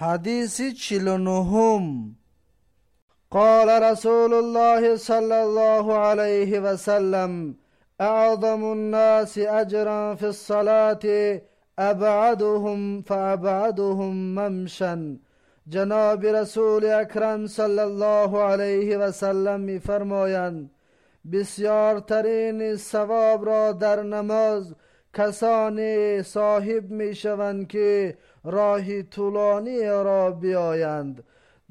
حديث چلنهم قال رسول الله صلى الله عليه وسلم أعظم الناس أجرا في الصلاة أبعدهم فأبعدهم ممشا. جناب رسول اکرم صلی الله علیه و سلم میفرمایند بسیارترین ثواب را در نماز کسانی صاحب می شوند که راهی طولانی را بیایند.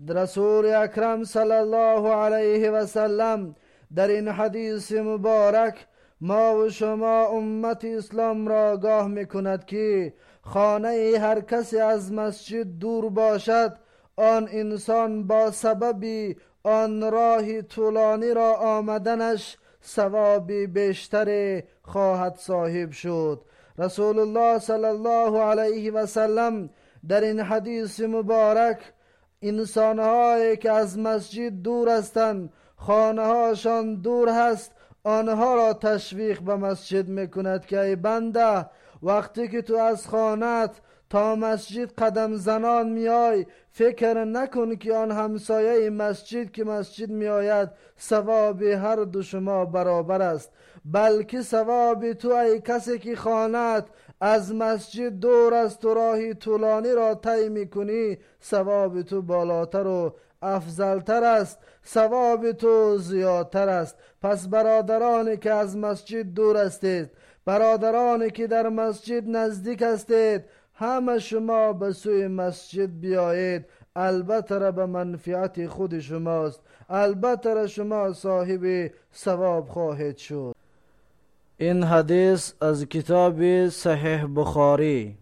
رسول اکرم صلی الله علیه و سلم در این حدیث مبارک ما و شما امت اسلام را آگاه می کند که خانه هر کسی از مسجد دور باشد آن انسان با سببی آن راه طولانی را آمدنش ثوابی بیشتر خواهد صاحب شد. رسول الله صلی الله علیه و سلم در این حدیث مبارک انسانهایی که از مسجد دور هستند خانه هاشان دور هست آنها را تشویق به مسجد می‌کند که ای بنده وقتی که تو از خانت تا مسجد قدم زنان میای فکر نکن که آن همسایه مسجد که مسجد میآید ثواب هر دو شما برابر است. بلکه ثواب تو ای کسی که خانت از مسجد دور است و راهی طولانی را طی می‌کنی ثواب تو بالاتر و افضلتر است. ثواب تو زیادتر است. پس برادرانی که از مسجد دور هستید برادرانی که در مسجد نزدیک هستید همه شما به سوی مسجد بیایید. البته به منفعت خود شماست. البته شما صاحب ثواب خواهید شد. این حدیث از کتاب صحیح بخاری.